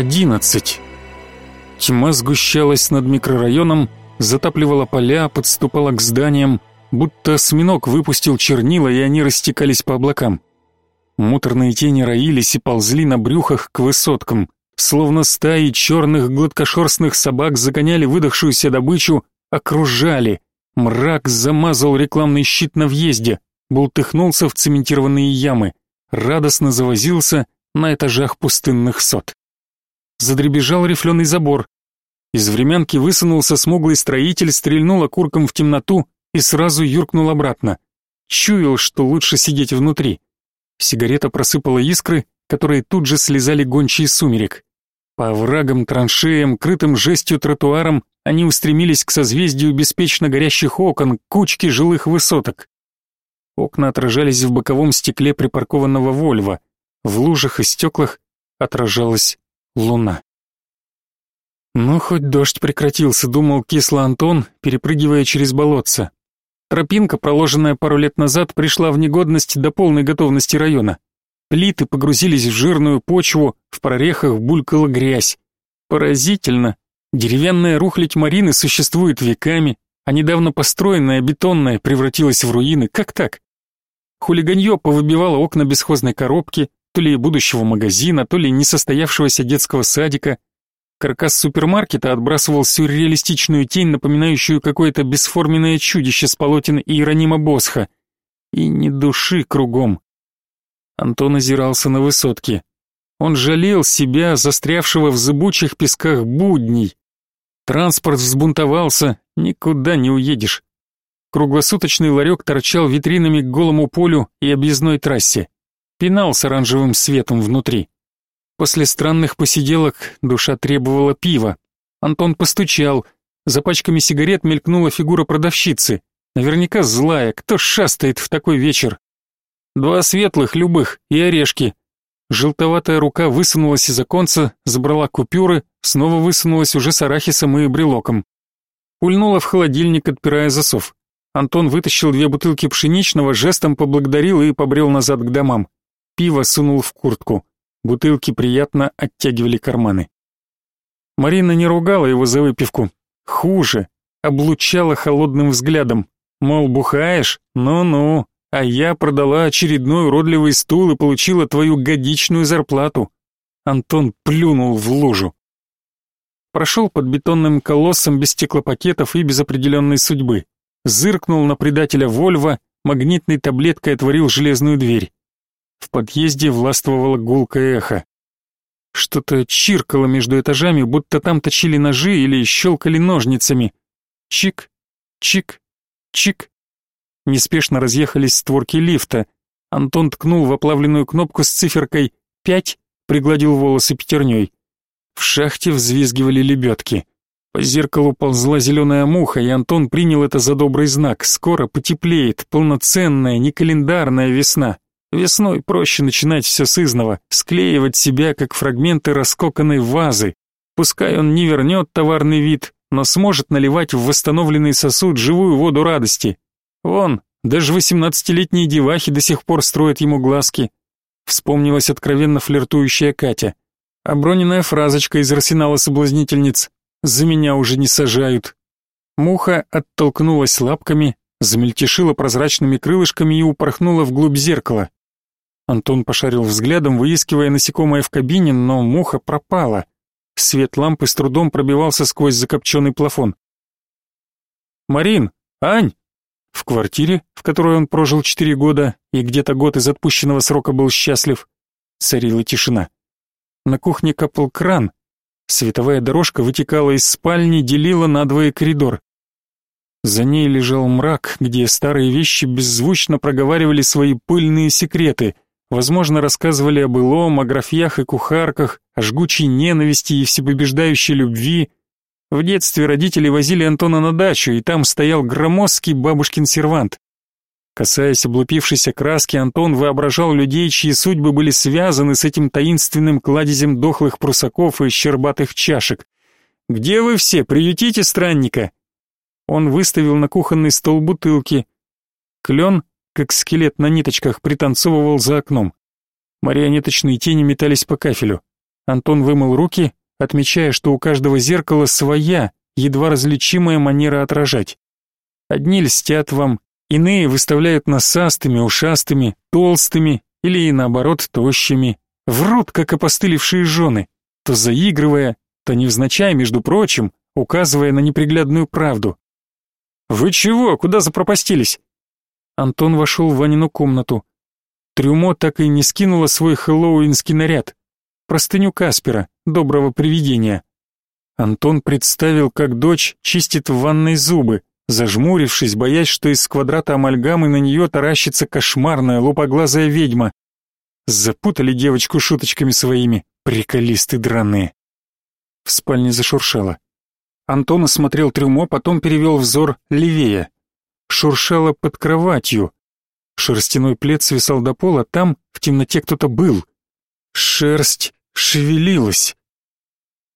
11. Тьма сгущалась над микрорайоном, затапливала поля, подступала к зданиям, будто осьминог выпустил чернила, и они растекались по облакам. Муторные тени роились и ползли на брюхах к высоткам, словно стаи черных гладкошерстных собак загоняли выдохшуюся добычу, окружали. Мрак замазал рекламный щит на въезде, бултыхнулся в цементированные ямы, радостно завозился на этажах пустынных сот. Задребежал рифленый забор. Из времянки высунулся смуглый строитель, стрельнул окурком в темноту и сразу юркнул обратно. Чуял, что лучше сидеть внутри. Сигарета просыпала искры, которые тут же слезали гончие сумерек. По оврагам, траншеям, крытым жестью тротуарам они устремились к созвездию беспечно горящих окон, кучки жилых высоток. Окна отражались в боковом стекле припаркованного Вольва. В лужах и стеклах отражалась луна. «Ну, хоть дождь прекратился», — думал кисло Антон, перепрыгивая через болотце. Тропинка, проложенная пару лет назад, пришла в негодность до полной готовности района. Плиты погрузились в жирную почву, в прорехах булькала грязь. Поразительно. Деревянная рухлядь Марины существует веками, а недавно построенная бетонная превратилась в руины. Как так? Хулиганье повыбивало окна бесхозной коробки, то ли будущего магазина, то ли несостоявшегося детского садика — Каркас супермаркета отбрасывал сюрреалистичную тень, напоминающую какое-то бесформенное чудище с полотен Иеронима Босха. И ни души кругом. Антон озирался на высотке. Он жалел себя, застрявшего в зыбучих песках будней. Транспорт взбунтовался, никуда не уедешь. Круглосуточный ларек торчал витринами к голому полю и объездной трассе. Пинал с оранжевым светом внутри. После странных посиделок душа требовала пива. Антон постучал. За пачками сигарет мелькнула фигура продавщицы. Наверняка злая, кто шастает в такой вечер. Два светлых, любых, и орешки. Желтоватая рука высунулась из оконца, забрала купюры, снова высунулась уже с арахисом и брелоком. Ульнула в холодильник, отпирая засов. Антон вытащил две бутылки пшеничного, жестом поблагодарил и побрел назад к домам. Пиво сунул в куртку. Бутылки приятно оттягивали карманы. Марина не ругала его за выпивку. Хуже, облучала холодным взглядом. Мол, бухаешь? Ну-ну. А я продала очередной уродливый стул и получила твою годичную зарплату. Антон плюнул в лужу. Прошел под бетонным колоссом без стеклопакетов и без определенной судьбы. Зыркнул на предателя Вольва, магнитной таблеткой отворил железную дверь. В подъезде властвовало гулкое эхо. Что-то чиркало между этажами, будто там точили ножи или щелкали ножницами. Чик, чик, чик. Неспешно разъехались створки лифта. Антон ткнул в оплавленную кнопку с циферкой «пять», пригладил волосы пятерней. В шахте взвизгивали лебедки. По зеркалу ползла зеленая муха, и Антон принял это за добрый знак. Скоро потеплеет, полноценная, не календарная весна. Весной проще начинать все с изного, склеивать себя, как фрагменты раскоканной вазы. Пускай он не вернет товарный вид, но сможет наливать в восстановленный сосуд живую воду радости. Вон, даже восемнадцатилетние девахи до сих пор строят ему глазки. Вспомнилась откровенно флиртующая Катя. Оброненная фразочка из арсенала соблазнительниц «За меня уже не сажают». Муха оттолкнулась лапками, замельтешила прозрачными крылышками и упорхнула вглубь зеркала. Антон пошарил взглядом, выискивая насекомое в кабине, но муха пропала. Свет лампы с трудом пробивался сквозь закопченный плафон. «Марин! Ань!» В квартире, в которой он прожил четыре года и где-то год из отпущенного срока был счастлив, царила тишина. На кухне капал кран. Световая дорожка вытекала из спальни, делила надвое коридор. За ней лежал мрак, где старые вещи беззвучно проговаривали свои пыльные секреты — Возможно, рассказывали о былом, о графьях и кухарках, о жгучей ненависти и всепобеждающей любви. В детстве родители возили Антона на дачу, и там стоял громоздкий бабушкин сервант. Касаясь облупившейся краски, Антон воображал людей, чьи судьбы были связаны с этим таинственным кладезем дохлых прусаков и щербатых чашек. «Где вы все? Приютите странника!» Он выставил на кухонный стол бутылки. Клен как скелет на ниточках, пританцовывал за окном. Марионеточные тени метались по кафелю. Антон вымыл руки, отмечая, что у каждого зеркала своя, едва различимая манера отражать. Одни льстят вам, иные выставляют насастыми, ушастыми, толстыми или, наоборот, тощими. Врут, как опостылевшие жены, то заигрывая, то невзначай, между прочим, указывая на неприглядную правду. «Вы чего? Куда запропастились?» Антон вошел в Ванину комнату. Трюмо так и не скинула свой хэллоуинский наряд. Простыню Каспера, доброго привидения. Антон представил, как дочь чистит в ванной зубы, зажмурившись, боясь, что из квадрата амальгамы на нее таращится кошмарная лупоглазая ведьма. Запутали девочку шуточками своими, приколисты драные. В спальне зашуршало. Антон осмотрел трюмо, потом перевел взор левее. Шуршало под кроватью. Шерстяной плед свисал до пола, там в темноте кто-то был. Шерсть шевелилась.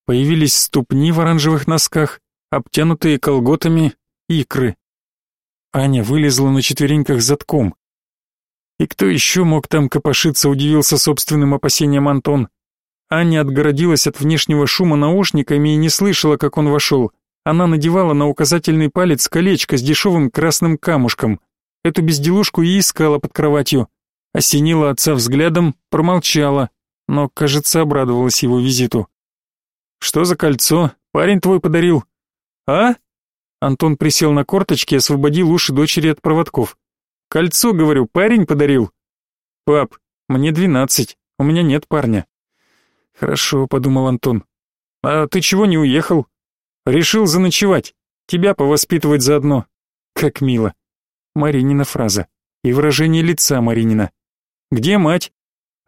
Появились ступни в оранжевых носках, обтянутые колготами икры. Аня вылезла на четвереньках затком. И кто еще мог там копошиться, удивился собственным опасением Антон. Аня отгородилась от внешнего шума наушниками и не слышала, как он вошел. Она надевала на указательный палец колечко с дешевым красным камушком. Эту безделушку и искала под кроватью. Осенила отца взглядом, промолчала, но, кажется, обрадовалась его визиту. «Что за кольцо? Парень твой подарил?» «А?» Антон присел на корточки и освободил уши дочери от проводков. «Кольцо, говорю, парень подарил?» «Пап, мне двенадцать, у меня нет парня». «Хорошо», — подумал Антон. «А ты чего не уехал?» «Решил заночевать, тебя повоспитывать заодно». «Как мило». Маринина фраза. И выражение лица Маринина. «Где мать?»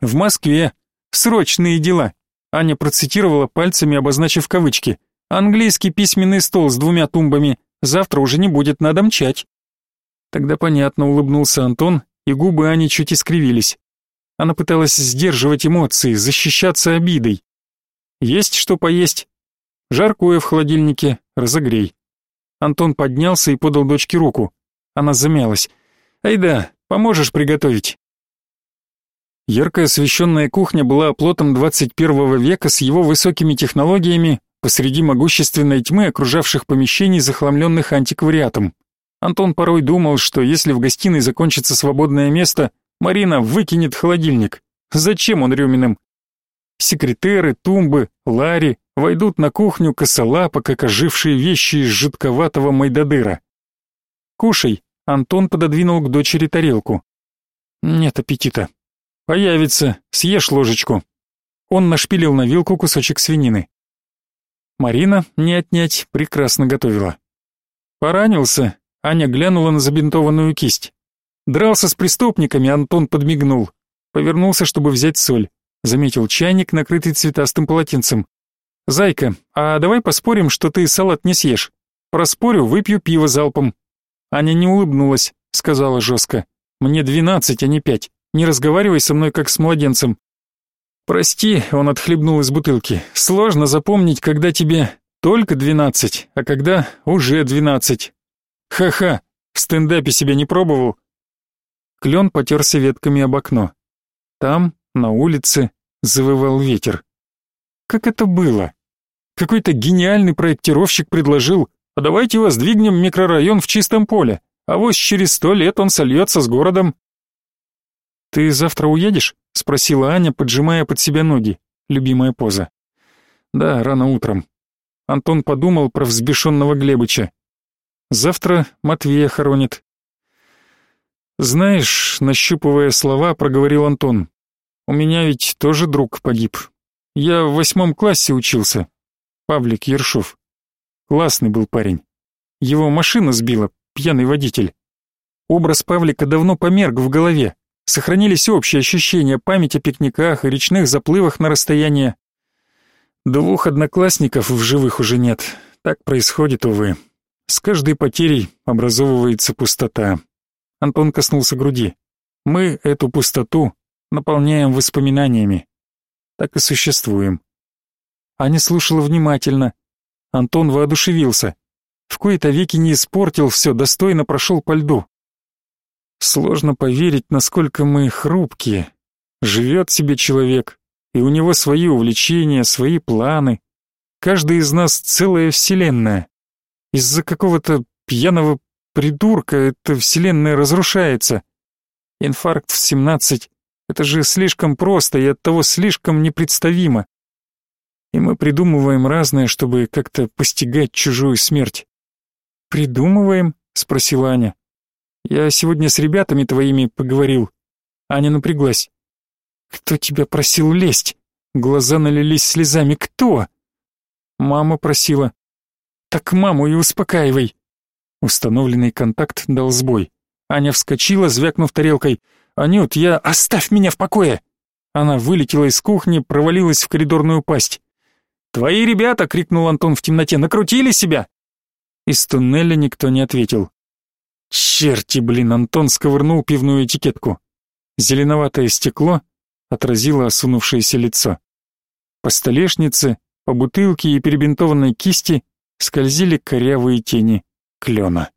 «В Москве. Срочные дела». Аня процитировала пальцами, обозначив кавычки. «Английский письменный стол с двумя тумбами. Завтра уже не будет, надо мчать». Тогда понятно, улыбнулся Антон, и губы Ани чуть искривились. Она пыталась сдерживать эмоции, защищаться обидой. «Есть что поесть?» «Жаркое в холодильнике, разогрей». Антон поднялся и подал дочке руку. Она замялась. «Ай да, поможешь приготовить?» Ярко освещенная кухня была оплотом 21 века с его высокими технологиями посреди могущественной тьмы окружавших помещений, захламленных антиквариатом. Антон порой думал, что если в гостиной закончится свободное место, Марина выкинет холодильник. Зачем он Рюминым? Секретеры, тумбы, лари войдут на кухню косолапо, как ожившие вещи из жидковатого майдадыра. «Кушай», — Антон пододвинул к дочери тарелку. «Нет аппетита», «Появится, съешь ложечку». Он нашпилил на вилку кусочек свинины. Марина, не отнять, прекрасно готовила. Поранился, Аня глянула на забинтованную кисть. Дрался с преступниками, Антон подмигнул. Повернулся, чтобы взять соль. Заметил чайник, накрытый цветастым полотенцем. «Зайка, а давай поспорим, что ты салат не съешь. Проспорю, выпью пиво залпом». Аня не улыбнулась, сказала жестко. «Мне двенадцать, а не пять. Не разговаривай со мной как с младенцем. Прости, он отхлебнул из бутылки. Сложно запомнить, когда тебе только двенадцать, а когда уже двенадцать. Ха-ха, в стендапе себя не пробовал. Клен потерся ветками об окно. Там, на улице, завывал ветер. Как это было? Какой-то гениальный проектировщик предложил, а давайте воздвигнем микрорайон в чистом поле, а вот через сто лет он сольется с городом. «Ты завтра уедешь?» — спросила Аня, поджимая под себя ноги. Любимая поза. «Да, рано утром». Антон подумал про взбешенного Глебыча. «Завтра Матвея хоронит». «Знаешь», — нащупывая слова, проговорил Антон, «у меня ведь тоже друг погиб. Я в восьмом классе учился. Павлик Ершов. Классный был парень. Его машина сбила, пьяный водитель. Образ Павлика давно померк в голове, Сохранились общие ощущения, память о пикниках и речных заплывах на расстояние. Двух одноклассников в живых уже нет. Так происходит, увы. С каждой потерей образовывается пустота. Антон коснулся груди. Мы эту пустоту наполняем воспоминаниями. Так и существуем. Аня слушала внимательно. Антон воодушевился. В кои-то веки не испортил все, достойно прошел по льду. Сложно поверить, насколько мы хрупкие. Живет себе человек, И у него свои увлечения, свои планы. Каждый из нас целая вселенная. Из-за какого-то пьяного придурка эта вселенная разрушается. Инфаркт в 17 — это же слишком просто и оттого слишком непредставимо. И мы придумываем разное, чтобы как-то постигать чужую смерть. «Придумываем?» — спросила Аня. «Я сегодня с ребятами твоими поговорил». Аня напряглась. «Кто тебя просил лезть?» Глаза налились слезами. «Кто?» Мама просила. «Так маму и успокаивай». Установленный контакт дал сбой. Аня вскочила, звякнув тарелкой. «Анют, я... Оставь меня в покое!» Она вылетела из кухни, провалилась в коридорную пасть. «Твои ребята!» — крикнул Антон в темноте. «Накрутили себя!» Из туннеля никто не ответил. «Черти, блин!» — Антон сковырнул пивную этикетку. Зеленоватое стекло отразило осунувшееся лицо. По столешнице, по бутылке и перебинтованной кисти скользили корявые тени клена.